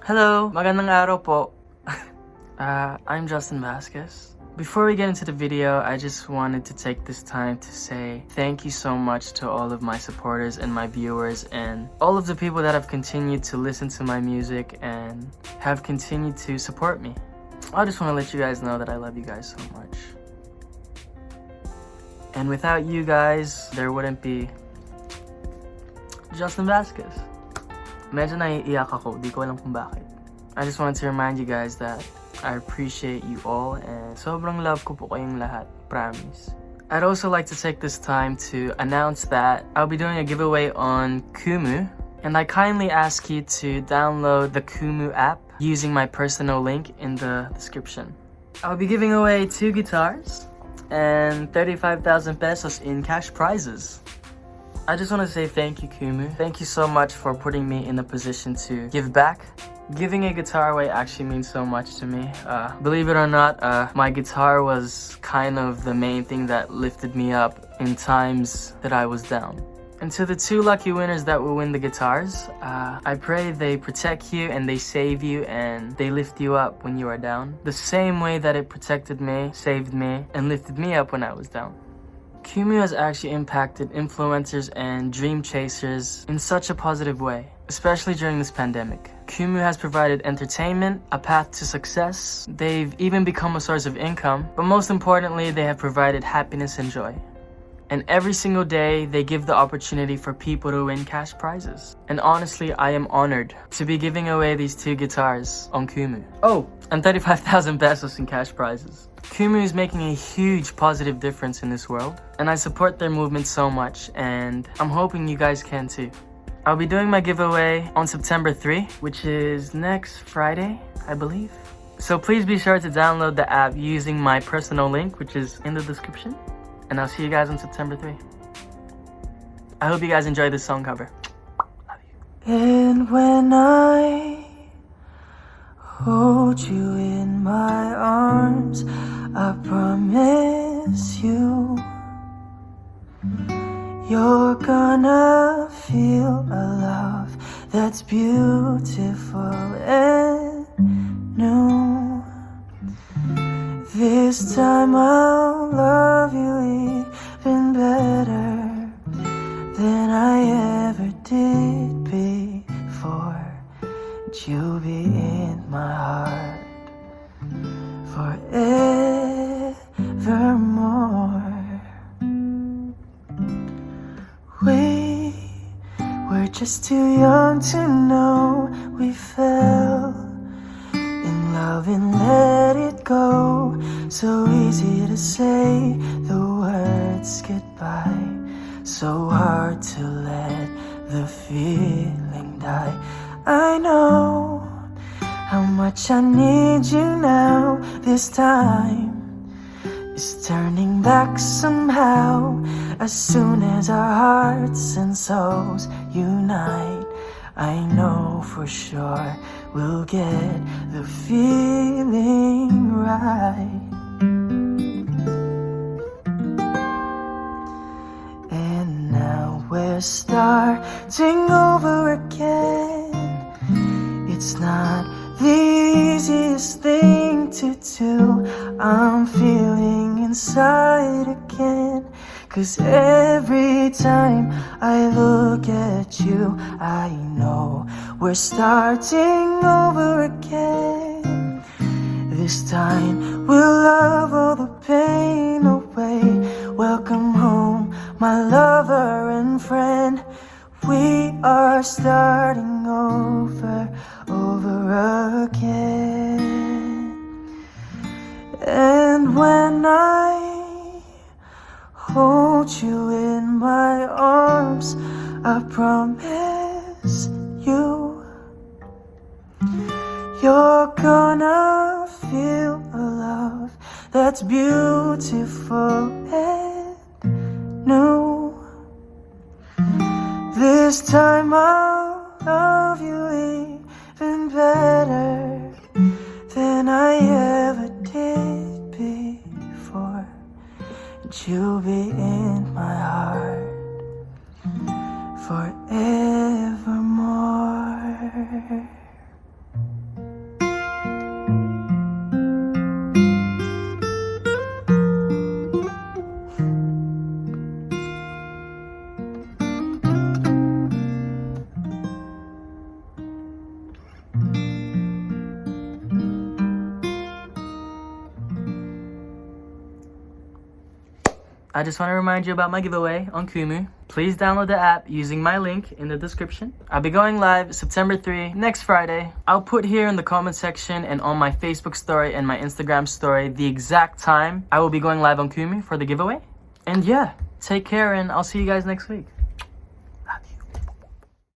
Hello! Magandang araw po. uh, I'm Justin Vasquez. Before we get into the video, I just wanted to take this time to say thank you so much to all of my supporters and my viewers and all of the people that have continued to listen to my music and have continued to support me. I just want to let you guys know that I love you guys so much. And without you guys, there wouldn't be Justin Vasquez. Medyo naiiyak ako, di ko alam kung bakit. I just wanted to remind you guys that I appreciate you all and sobrang love ko po kayong lahat, promise. I'd also like to take this time to announce that I'll be doing a giveaway on Kumu, and I kindly ask you to download the Kumu app using my personal link in the description. I'll be giving away two guitars and 35,000 pesos in cash prizes. I just want to say thank you, Kumu. Thank you so much for putting me in a position to give back. Giving a guitar away actually means so much to me. Uh, believe it or not, uh, my guitar was kind of the main thing that lifted me up in times that I was down. And to the two lucky winners that will win the guitars, uh, I pray they protect you and they save you and they lift you up when you are down. The same way that it protected me, saved me, and lifted me up when I was down. Kumu has actually impacted influencers and dream chasers in such a positive way, especially during this pandemic. Kumu has provided entertainment, a path to success, they've even become a source of income, but most importantly, they have provided happiness and joy. And every single day, they give the opportunity for people to win cash prizes. And honestly, I am honored to be giving away these two guitars on Kumu. Oh, and 35,000 pesos in cash prizes. Kumu is making a huge positive difference in this world, and I support their movement so much, and I'm hoping you guys can too. I'll be doing my giveaway on September 3, which is next Friday, I believe. So please be sure to download the app using my personal link, which is in the description. And I'll see you guys on September 3. I hope you guys enjoy this song cover. Love you. And when I hold you in my arms, I promise you, you're gonna feel a love that's beautiful and new. This time I'll I ever did before. And you'll be in my heart forevermore. We were just too young to know we fell in love and let it go. So easy to say the words goodbye, so hard to let the feeling die. I know how much I need you now. This time is turning back somehow. As soon as our hearts and souls unite, I know for sure we'll get the feeling right. Starting over again. It's not the easiest thing to do. I'm feeling inside again. Cause every time I look at you, I know we're starting over again. This time we'll love all the pain away. When I hold you in my arms, I promise you, you're gonna feel a love that's beautiful and new. This time I'll love you You'll be in my heart forevermore. I just want to remind you about my giveaway on Kumu. Please download the app using my link in the description. I'll be going live September 3, next Friday. I'll put here in the comment section and on my Facebook story and my Instagram story the exact time I will be going live on Kumu for the giveaway. And yeah, take care and I'll see you guys next week.